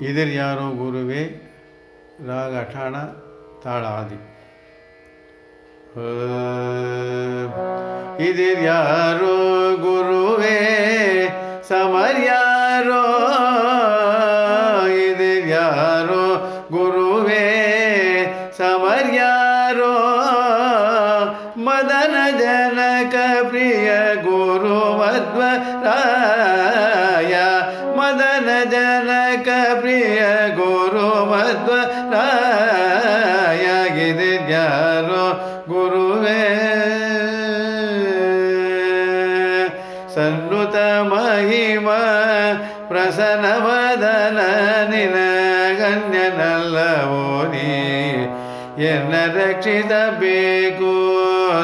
ಇದಿರ್ಯಾರೋ ಗುರುವೇ, ರಾಗ ಠಾಣ ತಾಳ ಆದಿ ಇದಿರ್ಯಾರೋ ಗುರುವೇ ಸಮರ್ಯಾರೋ ಇದಿರ್ಯಾರೋ ಗುರುವೇ ಸಮರ್ಯಾರೋ ಮದನ ಜನಕ ಪ್ರಿಯ ಗುರು ಮಧ್ವರಾಯ ಮದನ ಜನಕ ಪ್ರಿಯ ಗುರು ಮಧ್ವರಾಯ ಗಿದಿದ್ಯಾರೋ ಗುರುವೇ. ಸನ್ನುತ ಮಹಿಮ ಪ್ರಸನ್ನ ಮದನ ನಿನ ಗಣ್ಯನಲ್ಲವೋ ನೀ? ಎನ್ನ ರಕ್ಷಿಸಬೇಕು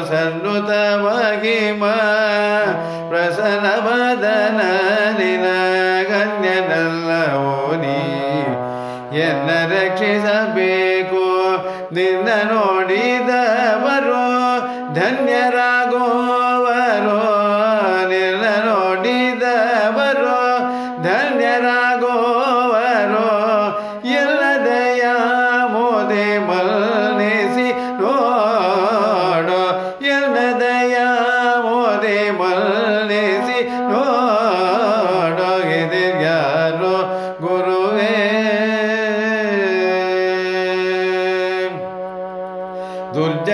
ಸನ್ನುತ ಮಹಿಮ ಪ್ರಸನ್ನ ವದನ ಎನ್ನ ರಕ್ಷಿಸಬೇಕು ನಿನ್ನ ನೋಡಿದವರು ಧನ್ಯರಾಗೋವರು ನಿನ್ನ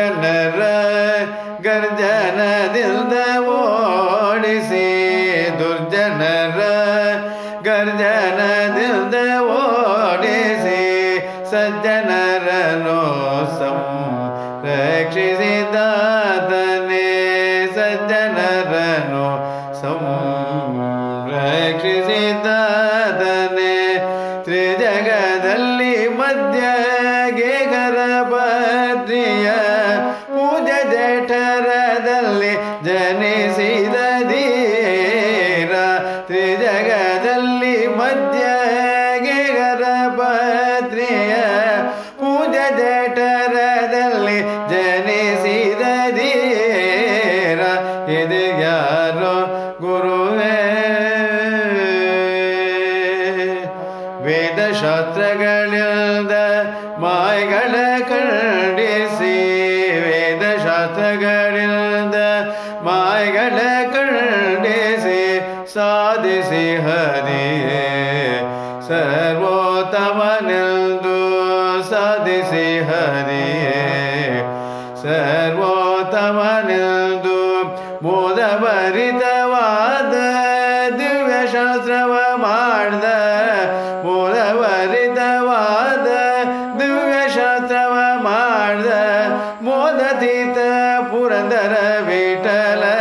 ದುರ್ಜನರ ಗರ್ಜನದಿಂದ ಓಡಿಸಿ ದುರ್ಜನರ ಗರ್ಜನದಿಂದ ಓಡಿಸಿ ಸಜ್ಜನರನು ಸಂರಕ್ಷಿಸಿದಾತನೇ ಸಜ್ಜನರನು ಸಂರಕ್ಷಿಸಿದಾತನೇ. ತ್ರಿಜಗದಲ್ಲಿ ಮಧ್ಯಗೆ ಗರಭದ್ರಿಯ ಜಠರದಲ್ಲಿ ಜನಿಸಿದ ಧೀರ ಇದು ಯಾರೋ? ಗುರುವೇ. ವೇದಶಾಸ್ತ್ರಗಳಿಂದ ಮಾಯಗಳ ಖಂಡಿಸಿ. ವೇದಶಾಸ್ತ್ರಗಳಿಂದ ಮಾಯಗಳ ಖಂಡಿಸಿ ಸಾಧಿಸಿ ಹರಿಯೇ ಸರ್ವೋತ್ತಮನೆಂದು ಸಾಧಿಸಿ ಹರಿಯೇ. ಸರ್ವೋತ್ತಮನೆಂದು ಮೋದಭರಿತವಾದ ದಿವ್ಯಶಾಸ್ತ್ರವ ಮಾಡ್ದ. ಮೋದಭರಿತವಾದ ದಿವ್ಯಶಾಸ್ತ್ರವ ಮಾಡ್ದ. ಮೋದತೀತ ಪುರಂದರ ವಿಠಲನ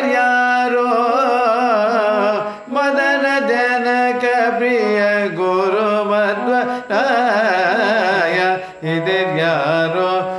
ಸಮರ್ಯಾರೋ ಮದನ ಜನಕ ಪ್ರಿಯ ಗುರು ಮಧ್ವರಾಯ ಇದ್ಯಾರೋ ಗುರುವೇ